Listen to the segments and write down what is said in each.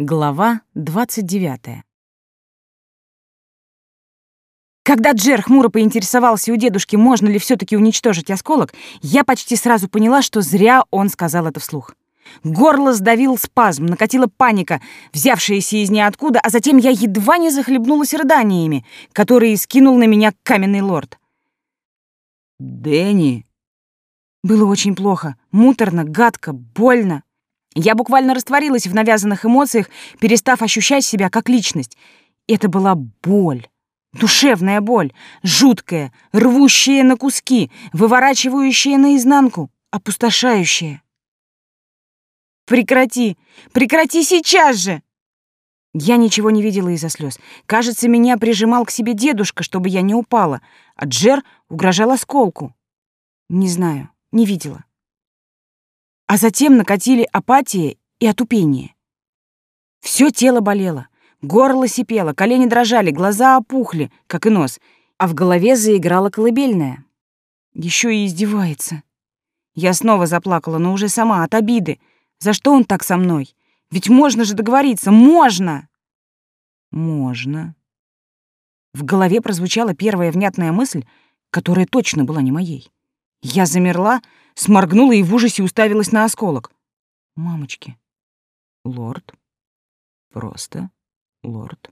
Глава 29. Когда Джер хмуро поинтересовался у дедушки, можно ли все таки уничтожить осколок, я почти сразу поняла, что зря он сказал это вслух. Горло сдавил спазм, накатила паника, взявшаяся из ниоткуда, а затем я едва не захлебнулась рыданиями, которые скинул на меня каменный лорд. «Дэнни!» Было очень плохо, муторно, гадко, больно. Я буквально растворилась в навязанных эмоциях, перестав ощущать себя как личность. Это была боль. Душевная боль, жуткая, рвущая на куски, выворачивающая наизнанку, опустошающая. «Прекрати! Прекрати сейчас же!» Я ничего не видела из-за слез. Кажется, меня прижимал к себе дедушка, чтобы я не упала, а Джер угрожал осколку. Не знаю, не видела. А затем накатили апатия и отупение. Все тело болело, горло сипело, колени дрожали, глаза опухли, как и нос, а в голове заиграла колыбельная. Еще и издевается. Я снова заплакала, но уже сама, от обиды. За что он так со мной? Ведь можно же договориться, можно! Можно. В голове прозвучала первая внятная мысль, которая точно была не моей. Я замерла, сморгнула и в ужасе уставилась на осколок. Мамочки. Лорд. Просто лорд.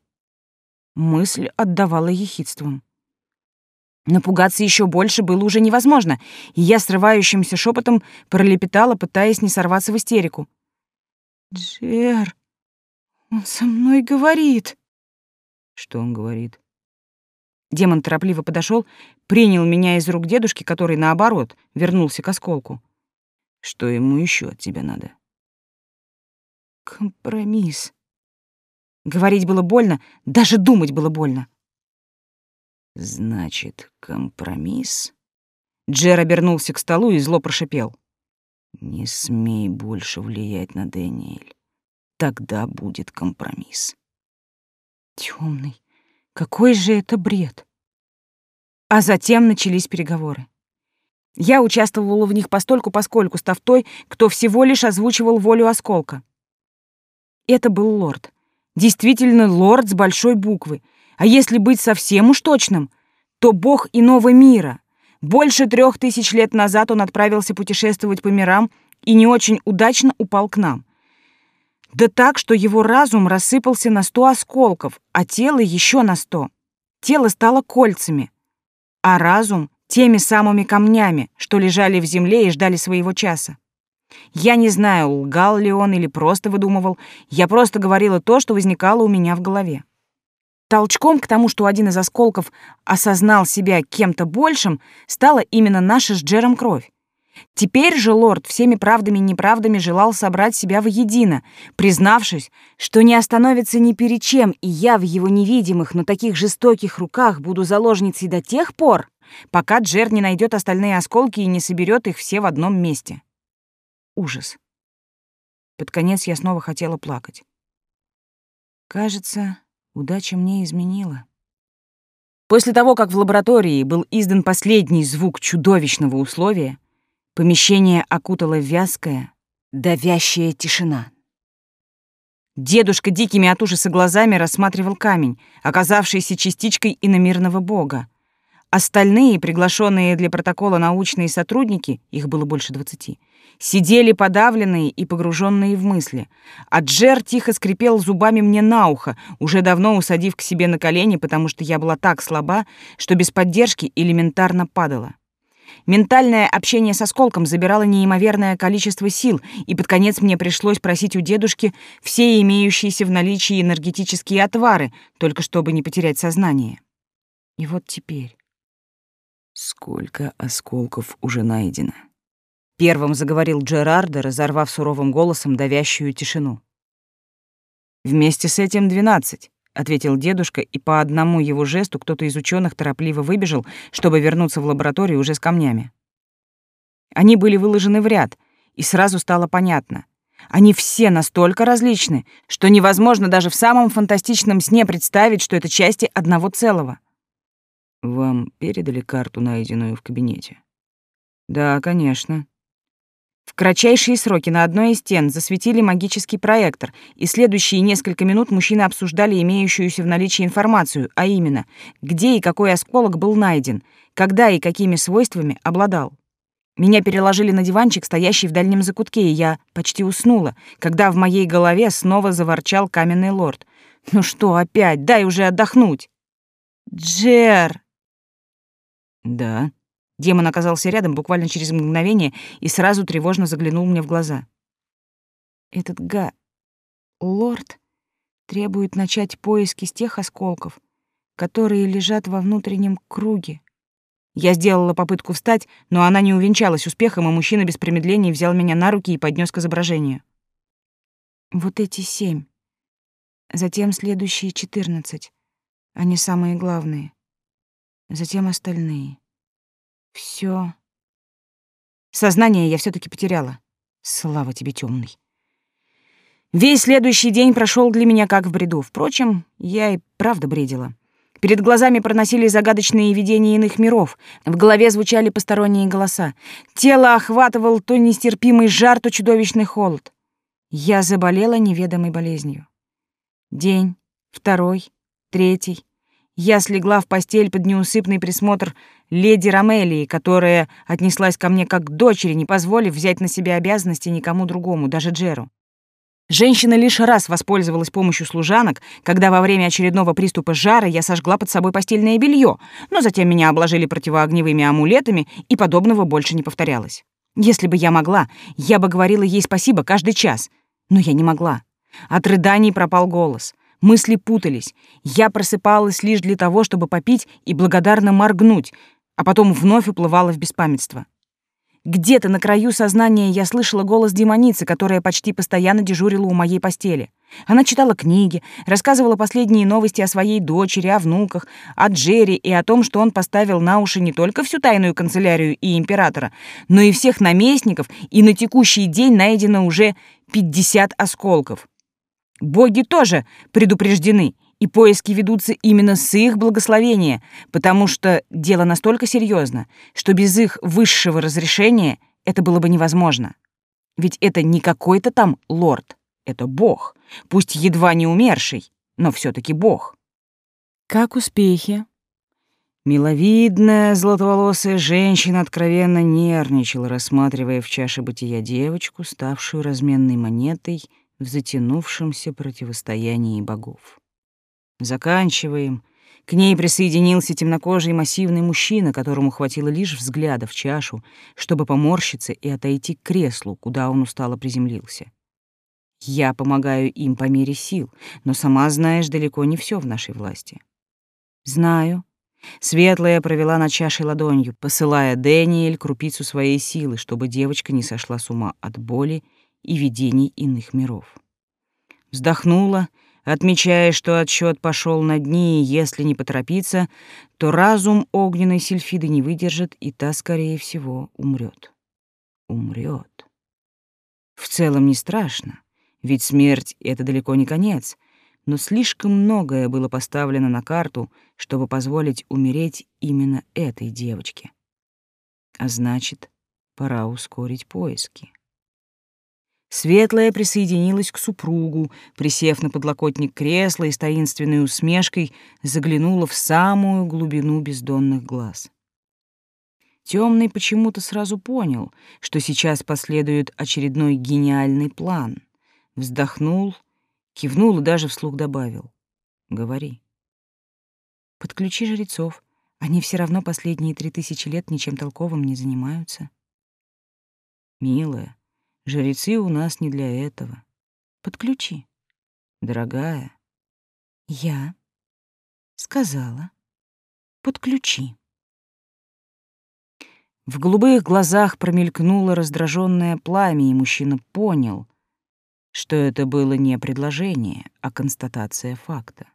Мысль отдавала ехидством. Напугаться еще больше было уже невозможно, и я срывающимся шепотом пролепетала, пытаясь не сорваться в истерику. «Джер, он со мной говорит». «Что он говорит?» Демон торопливо подошел, принял меня из рук дедушки, который, наоборот, вернулся к осколку. Что ему еще от тебя надо? Компромисс. Говорить было больно, даже думать было больно. Значит, компромисс? Джер обернулся к столу и зло прошипел. Не смей больше влиять на Дэниэль. Тогда будет компромисс. Темный, какой же это бред! А затем начались переговоры. Я участвовала в них постольку поскольку, став той, кто всего лишь озвучивал волю осколка. Это был лорд. Действительно лорд с большой буквы. А если быть совсем уж точным, то бог иного мира. Больше трех тысяч лет назад он отправился путешествовать по мирам и не очень удачно упал к нам. Да так, что его разум рассыпался на сто осколков, а тело еще на сто. Тело стало кольцами, а разум — теми самыми камнями, что лежали в земле и ждали своего часа. Я не знаю, лгал ли он или просто выдумывал, я просто говорила то, что возникало у меня в голове. Толчком к тому, что один из осколков осознал себя кем-то большим, стала именно наша с Джером кровь. Теперь же лорд всеми правдами и неправдами желал собрать себя воедино, признавшись, что не остановится ни перед чем, и я в его невидимых, но таких жестоких руках буду заложницей до тех пор, пока Джер не найдет остальные осколки и не соберет их все в одном месте. Ужас. Под конец я снова хотела плакать. Кажется, удача мне изменила. После того, как в лаборатории был издан последний звук чудовищного условия, Помещение окутала вязкая, давящая тишина. Дедушка дикими от ужаса глазами рассматривал камень, оказавшийся частичкой иномирного бога. Остальные, приглашенные для протокола научные сотрудники, их было больше двадцати, сидели подавленные и погруженные в мысли, а Джер тихо скрипел зубами мне на ухо, уже давно усадив к себе на колени, потому что я была так слаба, что без поддержки элементарно падала. Ментальное общение с осколком забирало неимоверное количество сил, и под конец мне пришлось просить у дедушки все имеющиеся в наличии энергетические отвары, только чтобы не потерять сознание. И вот теперь... Сколько осколков уже найдено? Первым заговорил Джерардо, разорвав суровым голосом давящую тишину. Вместе с этим двенадцать ответил дедушка, и по одному его жесту кто-то из ученых торопливо выбежал, чтобы вернуться в лабораторию уже с камнями. Они были выложены в ряд, и сразу стало понятно. Они все настолько различны, что невозможно даже в самом фантастичном сне представить, что это части одного целого. Вам передали карту, найденную в кабинете? Да, конечно. В кратчайшие сроки на одной из стен засветили магический проектор, и следующие несколько минут мужчины обсуждали имеющуюся в наличии информацию, а именно, где и какой осколок был найден, когда и какими свойствами обладал. Меня переложили на диванчик, стоящий в дальнем закутке, и я почти уснула, когда в моей голове снова заворчал каменный лорд. «Ну что опять? Дай уже отдохнуть!» «Джер!» «Да», Демон оказался рядом буквально через мгновение и сразу тревожно заглянул мне в глаза. «Этот га... лорд требует начать поиски с тех осколков, которые лежат во внутреннем круге». Я сделала попытку встать, но она не увенчалась успехом, и мужчина без промедления взял меня на руки и поднес к изображению. «Вот эти семь. Затем следующие четырнадцать. Они самые главные. Затем остальные». Все. Сознание я все таки потеряла. Слава тебе, темный. Весь следующий день прошел для меня как в бреду. Впрочем, я и правда бредила. Перед глазами проносились загадочные видения иных миров. В голове звучали посторонние голоса. Тело охватывал то нестерпимый жар, то чудовищный холод. Я заболела неведомой болезнью. День, второй, третий. Я слегла в постель под неусыпный присмотр леди Ромелии, которая отнеслась ко мне как к дочери, не позволив взять на себя обязанности никому другому, даже Джеру. Женщина лишь раз воспользовалась помощью служанок, когда во время очередного приступа жара я сожгла под собой постельное белье, но затем меня обложили противоогневыми амулетами, и подобного больше не повторялось. Если бы я могла, я бы говорила ей спасибо каждый час, но я не могла. От рыданий пропал голос — Мысли путались. Я просыпалась лишь для того, чтобы попить и благодарно моргнуть, а потом вновь уплывала в беспамятство. Где-то на краю сознания я слышала голос демоницы, которая почти постоянно дежурила у моей постели. Она читала книги, рассказывала последние новости о своей дочери, о внуках, о Джерри и о том, что он поставил на уши не только всю тайную канцелярию и императора, но и всех наместников, и на текущий день найдено уже 50 осколков. Боги тоже предупреждены, и поиски ведутся именно с их благословения, потому что дело настолько серьезно, что без их высшего разрешения это было бы невозможно. Ведь это не какой-то там лорд, это бог, пусть едва не умерший, но все таки бог. Как успехи? Миловидная, золотоволосая женщина откровенно нервничала, рассматривая в чаше бытия девочку, ставшую разменной монетой — в затянувшемся противостоянии богов. Заканчиваем. К ней присоединился темнокожий массивный мужчина, которому хватило лишь взгляда в чашу, чтобы поморщиться и отойти к креслу, куда он устало приземлился. Я помогаю им по мере сил, но сама знаешь, далеко не все в нашей власти. Знаю. Светлая провела на чаше ладонью, посылая Дэниэль крупицу своей силы, чтобы девочка не сошла с ума от боли и видений иных миров. Вздохнула, отмечая, что отсчет пошел на дни, и если не поторопиться, то разум огненной сильфиды не выдержит, и та, скорее всего, умрет. Умрет. В целом не страшно, ведь смерть — это далеко не конец, но слишком многое было поставлено на карту, чтобы позволить умереть именно этой девочке. А значит, пора ускорить поиски. Светлая присоединилась к супругу, присев на подлокотник кресла и с таинственной усмешкой заглянула в самую глубину бездонных глаз. Темный почему-то сразу понял, что сейчас последует очередной гениальный план. Вздохнул, кивнул и даже вслух добавил. «Говори». «Подключи жрецов. Они все равно последние три тысячи лет ничем толковым не занимаются». «Милая, Жрецы у нас не для этого. Подключи. Дорогая. Я сказала. Подключи. В голубых глазах промелькнуло раздраженное пламя, и мужчина понял, что это было не предложение, а констатация факта.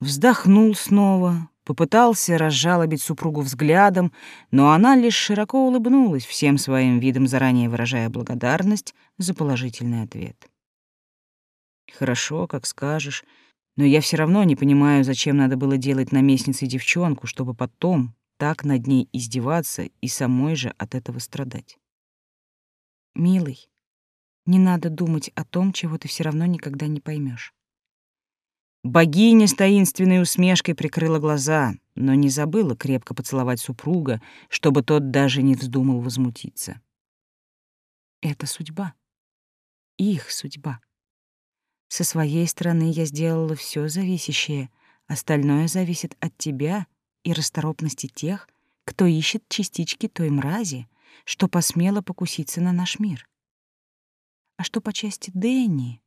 Вздохнул снова, Попытался разжалобить супругу взглядом, но она лишь широко улыбнулась, всем своим видом заранее выражая благодарность за положительный ответ. «Хорошо, как скажешь, но я все равно не понимаю, зачем надо было делать наместницей девчонку, чтобы потом так над ней издеваться и самой же от этого страдать». Милый, не надо думать о том, чего ты все равно никогда не поймешь. Богиня с таинственной усмешкой прикрыла глаза, но не забыла крепко поцеловать супруга, чтобы тот даже не вздумал возмутиться. Это судьба. Их судьба. Со своей стороны я сделала все зависящее, остальное зависит от тебя и расторопности тех, кто ищет частички той мрази, что посмела покуситься на наш мир. А что по части Дэнни?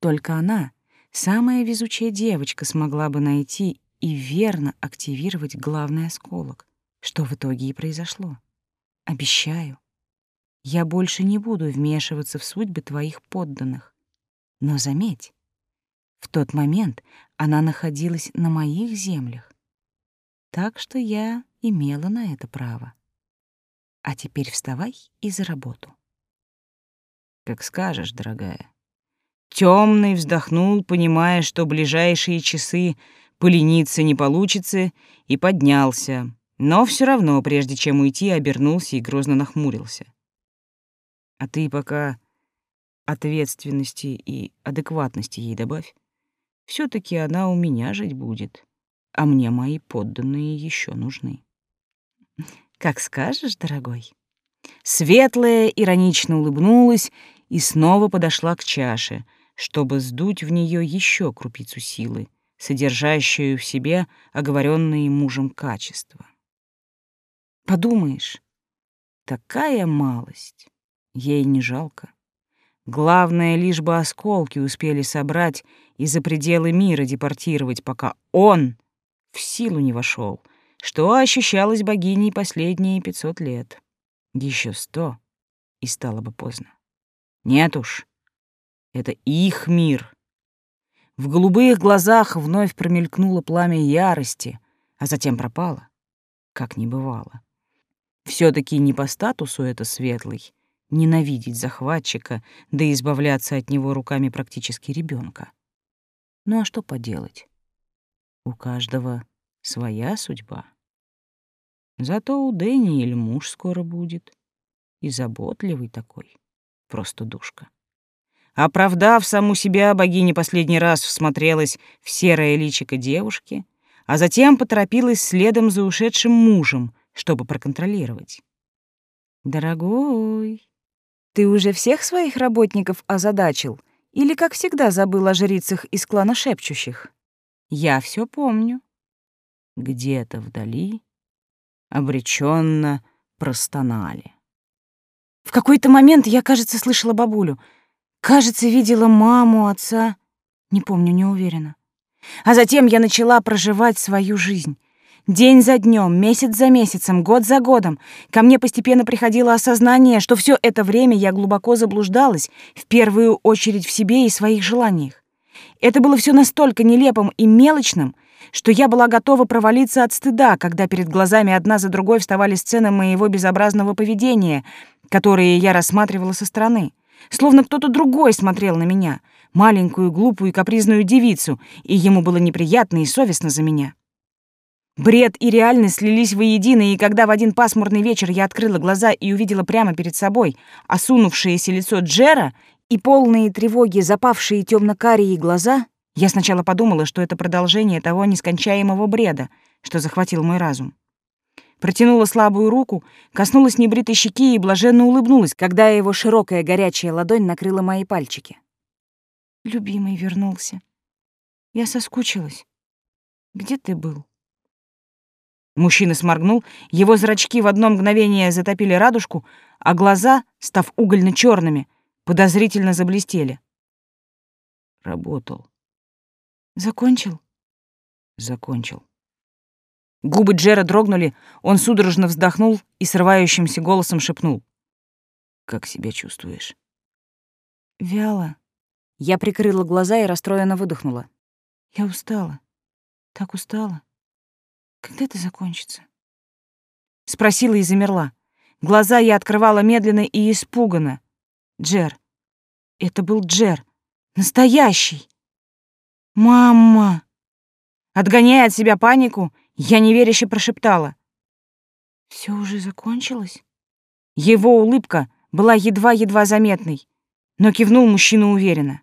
Только она, самая везучая девочка, смогла бы найти и верно активировать главный осколок, что в итоге и произошло. Обещаю, я больше не буду вмешиваться в судьбы твоих подданных. Но заметь, в тот момент она находилась на моих землях, так что я имела на это право. А теперь вставай и за работу. Как скажешь, дорогая. Темный вздохнул, понимая, что ближайшие часы полениться не получится, и поднялся. Но все равно, прежде чем уйти, обернулся и грозно нахмурился. А ты пока ответственности и адекватности ей добавь. все таки она у меня жить будет, а мне мои подданные еще нужны. Как скажешь, дорогой. Светлая иронично улыбнулась и снова подошла к чаше, чтобы сдуть в нее еще крупицу силы, содержащую в себе оговоренные мужем качества. Подумаешь, такая малость, ей не жалко. Главное, лишь бы осколки успели собрать и за пределы мира депортировать, пока он в силу не вошел, что ощущалось богиней последние пятьсот лет. Еще сто, и стало бы поздно. Нет уж, это их мир. В голубых глазах вновь промелькнуло пламя ярости, а затем пропало, как не бывало. все таки не по статусу это светлый, ненавидеть захватчика, да избавляться от него руками практически ребенка. Ну а что поделать? У каждого своя судьба. Зато у Дэниэль муж скоро будет. И заботливый такой, просто душка. Оправдав саму себя, богиня последний раз всмотрелась в серое личико девушки, а затем поторопилась следом за ушедшим мужем, чтобы проконтролировать. «Дорогой, ты уже всех своих работников озадачил или, как всегда, забыл о жрицах из клана шепчущих? Я все помню. Где-то вдали обреченно простонали. В какой-то момент я, кажется, слышала бабулю. Кажется, видела маму, отца. Не помню, не уверена. А затем я начала проживать свою жизнь. День за днем, месяц за месяцем, год за годом ко мне постепенно приходило осознание, что все это время я глубоко заблуждалась, в первую очередь в себе и своих желаниях. Это было все настолько нелепым и мелочным, что я была готова провалиться от стыда, когда перед глазами одна за другой вставали сцены моего безобразного поведения, которые я рассматривала со стороны. Словно кто-то другой смотрел на меня, маленькую, глупую и капризную девицу, и ему было неприятно и совестно за меня. Бред и реальность слились воедино, и когда в один пасмурный вечер я открыла глаза и увидела прямо перед собой осунувшееся лицо Джера и полные тревоги запавшие темно-карие глаза, я сначала подумала, что это продолжение того нескончаемого бреда, что захватил мой разум. Протянула слабую руку, коснулась небритой щеки и блаженно улыбнулась, когда его широкая горячая ладонь накрыла мои пальчики. Любимый вернулся. Я соскучилась. Где ты был? Мужчина сморгнул, его зрачки в одно мгновение затопили радужку, а глаза, став угольно черными подозрительно заблестели. Работал. Закончил? Закончил. Губы Джера дрогнули, он судорожно вздохнул и срывающимся голосом шепнул. «Как себя чувствуешь?» «Вяло». Я прикрыла глаза и расстроенно выдохнула. «Я устала. Так устала. Когда это закончится? Спросила и замерла. Глаза я открывала медленно и испуганно. Джер. Это был Джер. Настоящий. Мама. Отгоняя от себя панику, я неверяще прошептала. Все уже закончилось? Его улыбка была едва-едва заметной, но кивнул мужчина уверенно.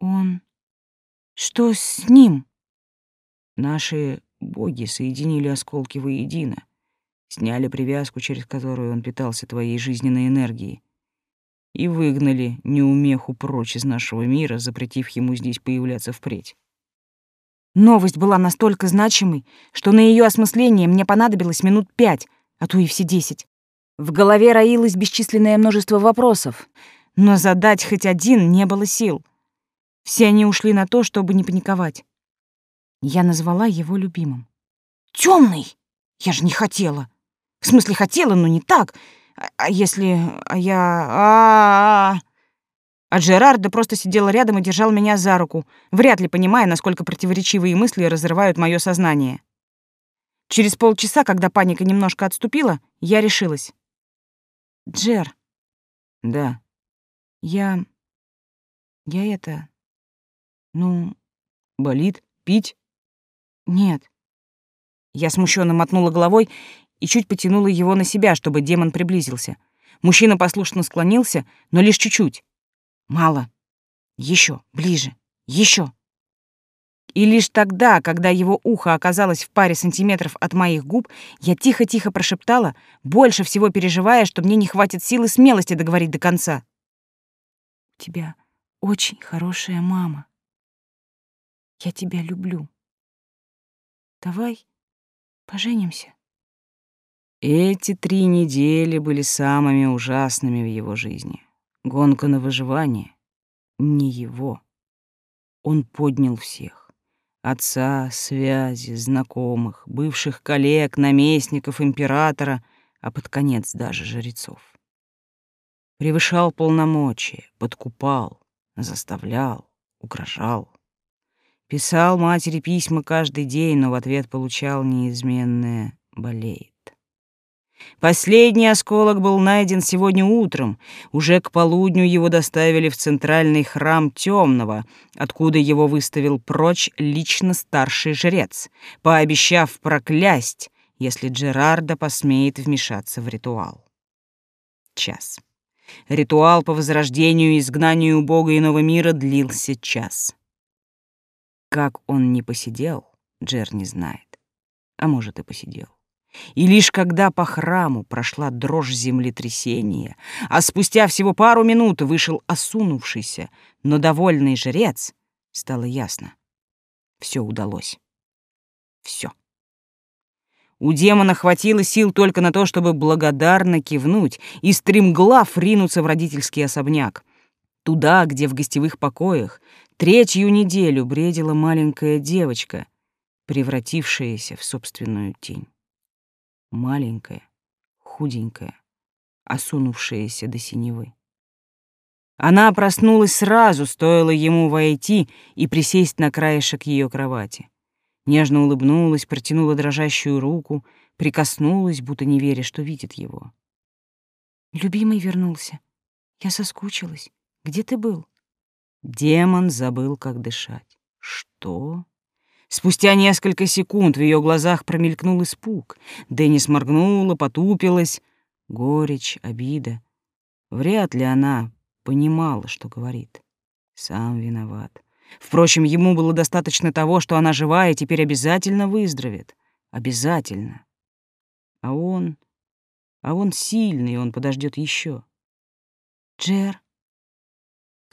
Он... Что с ним? Наши боги соединили осколки воедино, сняли привязку, через которую он питался твоей жизненной энергией, и выгнали неумеху прочь из нашего мира, запретив ему здесь появляться впредь. Новость была настолько значимой, что на ее осмысление мне понадобилось минут пять, а то и все десять. В голове роилось бесчисленное множество вопросов, но задать хоть один не было сил. Все они ушли на то, чтобы не паниковать. Я назвала его любимым. Темный! Я же не хотела. В смысле, хотела, но не так. А, а если... А я... А, -а, -а, а Джерарда просто сидел рядом и держал меня за руку, вряд ли понимая, насколько противоречивые мысли разрывают мое сознание. Через полчаса, когда паника немножко отступила, я решилась. «Джер». «Да». «Я... я это... ну...» «Болит? Пить?» «Нет». Я смущенно мотнула головой и чуть потянула его на себя, чтобы демон приблизился. Мужчина послушно склонился, но лишь чуть-чуть. Мало. Еще, ближе, еще. И лишь тогда, когда его ухо оказалось в паре сантиметров от моих губ, я тихо-тихо прошептала, больше всего переживая, что мне не хватит силы смелости договорить до конца. «У тебя очень хорошая мама. Я тебя люблю. Давай поженимся». Эти три недели были самыми ужасными в его жизни. Гонка на выживание. Не его. Он поднял всех. Отца, связи, знакомых, бывших коллег, наместников, императора, а под конец даже жрецов. Превышал полномочия, подкупал, заставлял, угрожал. Писал матери письма каждый день, но в ответ получал неизменное «болеет». Последний осколок был найден сегодня утром. Уже к полудню его доставили в центральный храм Темного, откуда его выставил прочь лично старший жрец, пообещав проклясть, если Джерарда посмеет вмешаться в ритуал. Час. Ритуал по возрождению и изгнанию Бога иного мира длился час. Как он не посидел, Джер не знает. А может, и посидел. И лишь когда по храму прошла дрожь землетрясения, а спустя всего пару минут вышел осунувшийся, но довольный жрец, стало ясно. Все удалось. Все. У демона хватило сил только на то, чтобы благодарно кивнуть и стремглав ринуться в родительский особняк. Туда, где в гостевых покоях третью неделю бредила маленькая девочка, превратившаяся в собственную тень маленькая, худенькая, осунувшаяся до синевы. Она проснулась сразу, стоило ему войти и присесть на краешек ее кровати. Нежно улыбнулась, протянула дрожащую руку, прикоснулась, будто не веря, что видит его. «Любимый вернулся. Я соскучилась. Где ты был?» Демон забыл, как дышать. «Что?» Спустя несколько секунд в ее глазах промелькнул испуг. Деннис моргнула, потупилась. Горечь, обида. Вряд ли она понимала, что говорит. Сам виноват. Впрочем, ему было достаточно того, что она живая и теперь обязательно выздоровеет. Обязательно. А он... А он сильный, он подождет еще. Джер,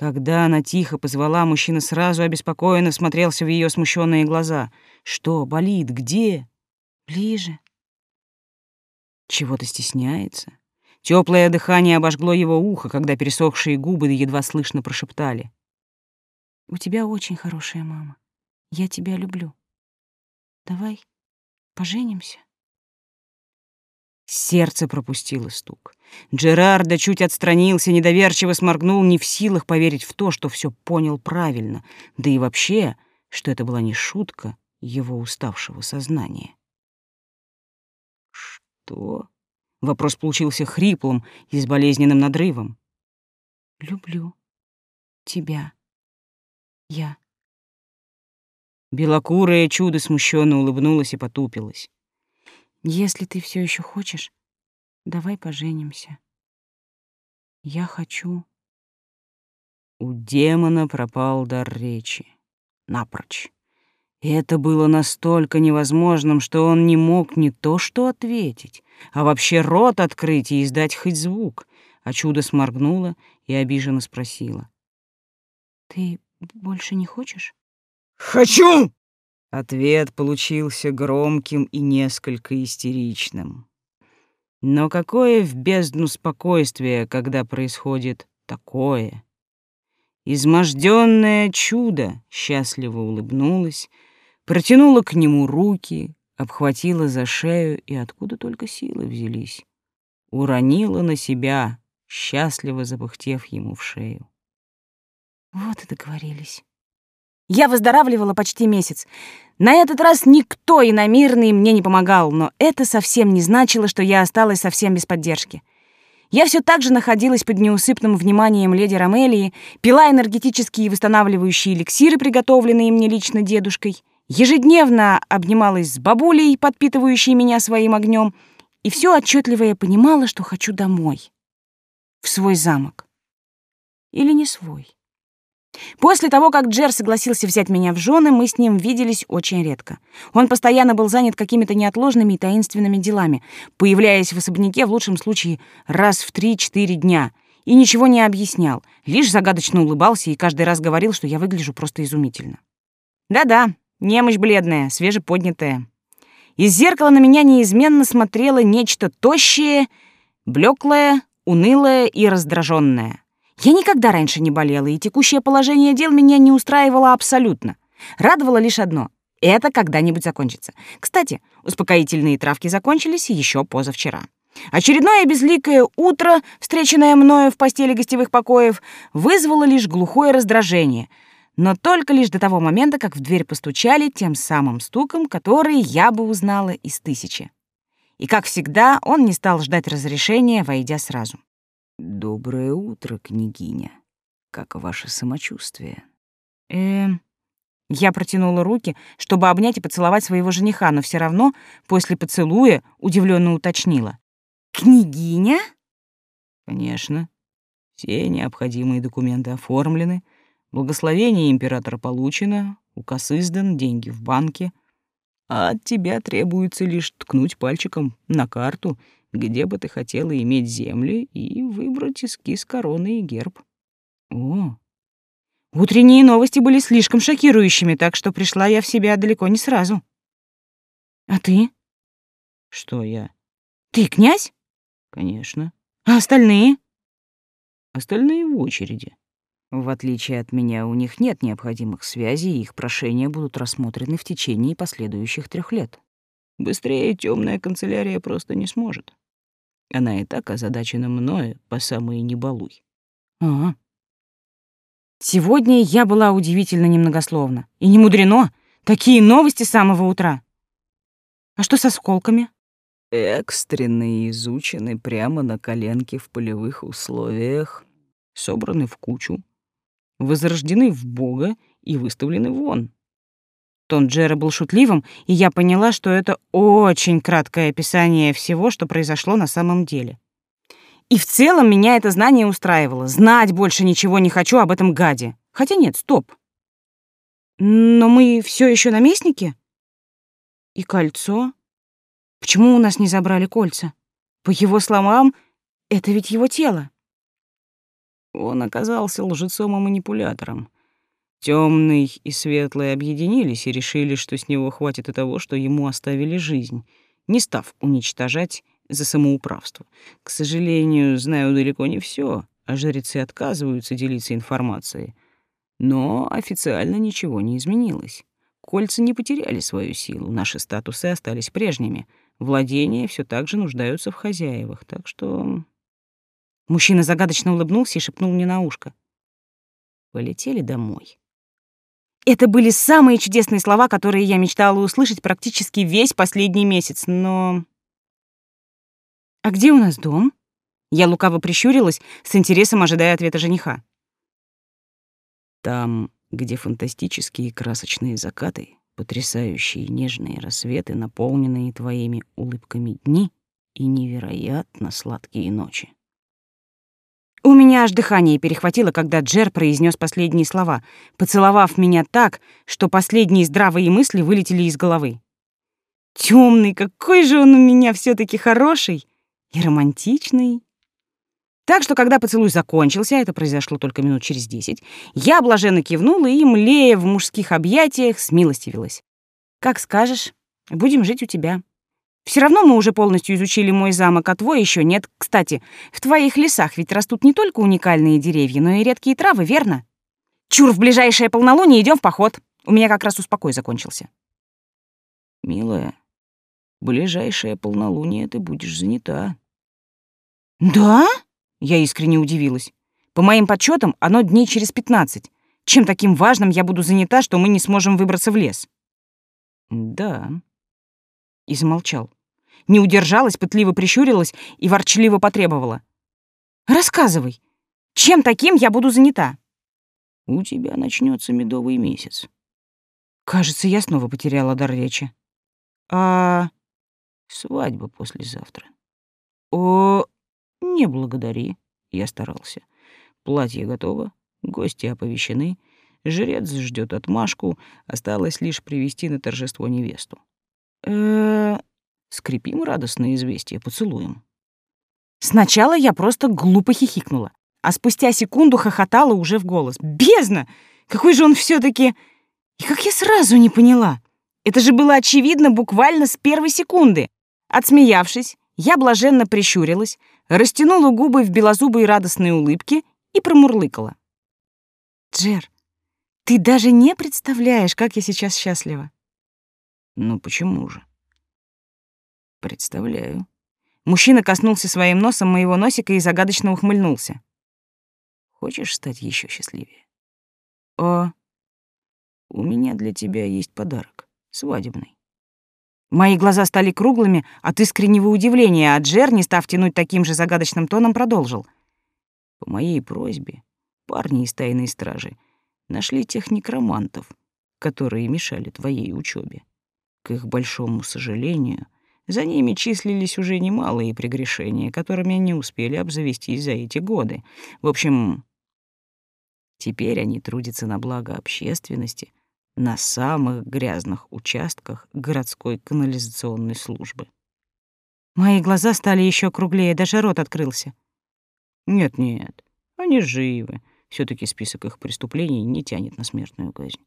когда она тихо позвала, мужчина сразу обеспокоенно смотрелся в ее смущенные глаза. «Что, болит? Где?» «Ближе». Чего-то стесняется. Теплое дыхание обожгло его ухо, когда пересохшие губы едва слышно прошептали. «У тебя очень хорошая мама. Я тебя люблю. Давай поженимся». Сердце пропустило стук. Джерардо чуть отстранился, недоверчиво сморгнул, не в силах поверить в то, что все понял правильно, да и вообще, что это была не шутка его уставшего сознания. «Что?» — вопрос получился хриплым и с болезненным надрывом. «Люблю тебя. Я». Белокурое чудо смущенно улыбнулась и потупилась. Если ты все еще хочешь, давай поженимся. Я хочу... У демона пропал дар речи. Напрочь. И это было настолько невозможным, что он не мог не то что ответить, а вообще рот открыть и издать хоть звук. А чудо сморгнула и обиженно спросила. «Ты больше не хочешь?» «Хочу!» Ответ получился громким и несколько истеричным. Но какое в бездну спокойствие, когда происходит такое? Измождённое чудо счастливо улыбнулась, протянула к нему руки, обхватила за шею и откуда только силы взялись. Уронила на себя, счастливо запыхтев ему в шею. Вот и договорились. Я выздоравливала почти месяц. На этот раз никто иномирный мне не помогал, но это совсем не значило, что я осталась совсем без поддержки. Я все так же находилась под неусыпным вниманием леди Ромелии, пила энергетические восстанавливающие эликсиры, приготовленные мне лично дедушкой, ежедневно обнималась с бабулей, подпитывающей меня своим огнем, и все отчетливо я понимала, что хочу домой, в свой замок. Или не свой. После того, как Джер согласился взять меня в жены, мы с ним виделись очень редко. Он постоянно был занят какими-то неотложными и таинственными делами, появляясь в особняке в лучшем случае раз в три-четыре дня, и ничего не объяснял, лишь загадочно улыбался и каждый раз говорил, что я выгляжу просто изумительно. Да-да, немощь бледная, свежеподнятая. Из зеркала на меня неизменно смотрело нечто тощее, блеклое, унылое и раздраженное. Я никогда раньше не болела, и текущее положение дел меня не устраивало абсолютно. Радовало лишь одно — это когда-нибудь закончится. Кстати, успокоительные травки закончились еще позавчера. Очередное безликое утро, встреченное мною в постели гостевых покоев, вызвало лишь глухое раздражение, но только лишь до того момента, как в дверь постучали тем самым стуком, который я бы узнала из тысячи. И, как всегда, он не стал ждать разрешения, войдя сразу. Доброе утро, княгиня. Как ваше самочувствие? Эм, я протянула руки, чтобы обнять и поцеловать своего жениха, но все равно после поцелуя удивленно уточнила: "Княгиня?" Конечно. Все необходимые документы оформлены, благословение императора получено, указ издан, деньги в банке, а от тебя требуется лишь ткнуть пальчиком на карту где бы ты хотела иметь земли, и выбрать эскиз короны и герб. О, утренние новости были слишком шокирующими, так что пришла я в себя далеко не сразу. А ты? Что я? Ты князь? Конечно. А остальные? Остальные в очереди. В отличие от меня, у них нет необходимых связей, и их прошения будут рассмотрены в течение последующих трех лет. Быстрее темная канцелярия просто не сможет. Она и так озадачена мною по самые не балуй. Ага. Сегодня я была удивительно немногословна. И не мудрено. Такие новости с самого утра. А что с осколками? Экстренные изучены прямо на коленке в полевых условиях, собраны в кучу, возрождены в Бога и выставлены вон. Тон Джера был шутливым, и я поняла, что это очень краткое описание всего, что произошло на самом деле. И в целом меня это знание устраивало. Знать больше ничего не хочу об этом гаде. Хотя нет, стоп. Но мы все еще наместники? И кольцо? Почему у нас не забрали кольца? По его словам, это ведь его тело. Он оказался лжецом и манипулятором. Темный и светлый объединились и решили, что с него хватит и того, что ему оставили жизнь, не став уничтожать за самоуправство. К сожалению, знаю далеко не все, а жрецы отказываются делиться информацией. Но официально ничего не изменилось. Кольца не потеряли свою силу, наши статусы остались прежними. Владения все так же нуждаются в хозяевах, так что... Мужчина загадочно улыбнулся и шепнул мне на ушко. Полетели домой. Это были самые чудесные слова, которые я мечтала услышать практически весь последний месяц, но... «А где у нас дом?» Я лукаво прищурилась, с интересом ожидая ответа жениха. «Там, где фантастические красочные закаты, потрясающие нежные рассветы, наполненные твоими улыбками дни и невероятно сладкие ночи». У меня аж дыхание перехватило, когда Джер произнес последние слова, поцеловав меня так, что последние здравые мысли вылетели из головы. Темный, какой же он у меня все таки хороший и романтичный. Так что, когда поцелуй закончился, это произошло только минут через десять, я блаженно кивнула и, млея в мужских объятиях, смилостивилась. «Как скажешь, будем жить у тебя. Все равно мы уже полностью изучили мой замок, а твой еще нет. Кстати, в твоих лесах ведь растут не только уникальные деревья, но и редкие травы, верно? Чур, в ближайшее полнолуние идем в поход. У меня как раз успокой закончился». «Милая, ближайшее полнолуние ты будешь занята». «Да?» Я искренне удивилась. По моим подсчетам, оно дней через пятнадцать. Чем таким важным я буду занята, что мы не сможем выбраться в лес? Да. И замолчал. Не удержалась, пытливо прищурилась и ворчливо потребовала. Рассказывай, чем таким я буду занята? У тебя начнется медовый месяц. Кажется, я снова потеряла дар речи. А свадьба послезавтра. О, не благодари, я старался. Платье готово, гости оповещены, жрец ждет отмашку, осталось лишь привести на торжество невесту. Э, скрепим радостное известие поцелуем. Сначала я просто глупо хихикнула, а спустя секунду хохотала уже в голос. Бездна! Какой же он все таки И как я сразу не поняла? Это же было очевидно буквально с первой секунды. Отсмеявшись, я блаженно прищурилась, растянула губы в белозубой радостной улыбке и промурлыкала. «Джер, ты даже не представляешь, как я сейчас счастлива». «Ну почему же?» «Представляю». Мужчина коснулся своим носом моего носика и загадочно ухмыльнулся. «Хочешь стать еще счастливее?» «О, у меня для тебя есть подарок, свадебный». Мои глаза стали круглыми от искреннего удивления, а Джер, не став тянуть таким же загадочным тоном, продолжил. По моей просьбе парни из тайной стражи нашли тех некромантов, которые мешали твоей учебе. К их большому сожалению, за ними числились уже немалые прегрешения, которыми они успели обзавестись за эти годы. В общем, теперь они трудятся на благо общественности — на самых грязных участках городской канализационной службы. Мои глаза стали еще круглее, даже рот открылся. Нет-нет, они живы. все таки список их преступлений не тянет на смертную казнь.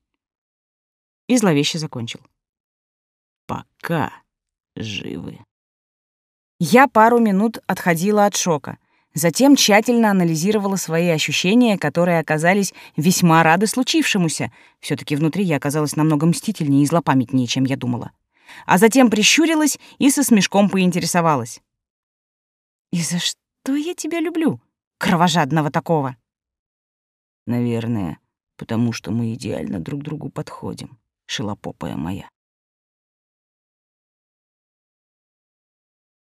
И зловеще закончил. Пока живы. Я пару минут отходила от шока. Затем тщательно анализировала свои ощущения, которые оказались весьма рады случившемуся. все таки внутри я оказалась намного мстительнее и злопамятнее, чем я думала. А затем прищурилась и со смешком поинтересовалась. «И за что я тебя люблю, кровожадного такого?» «Наверное, потому что мы идеально друг другу подходим, шелопопая моя».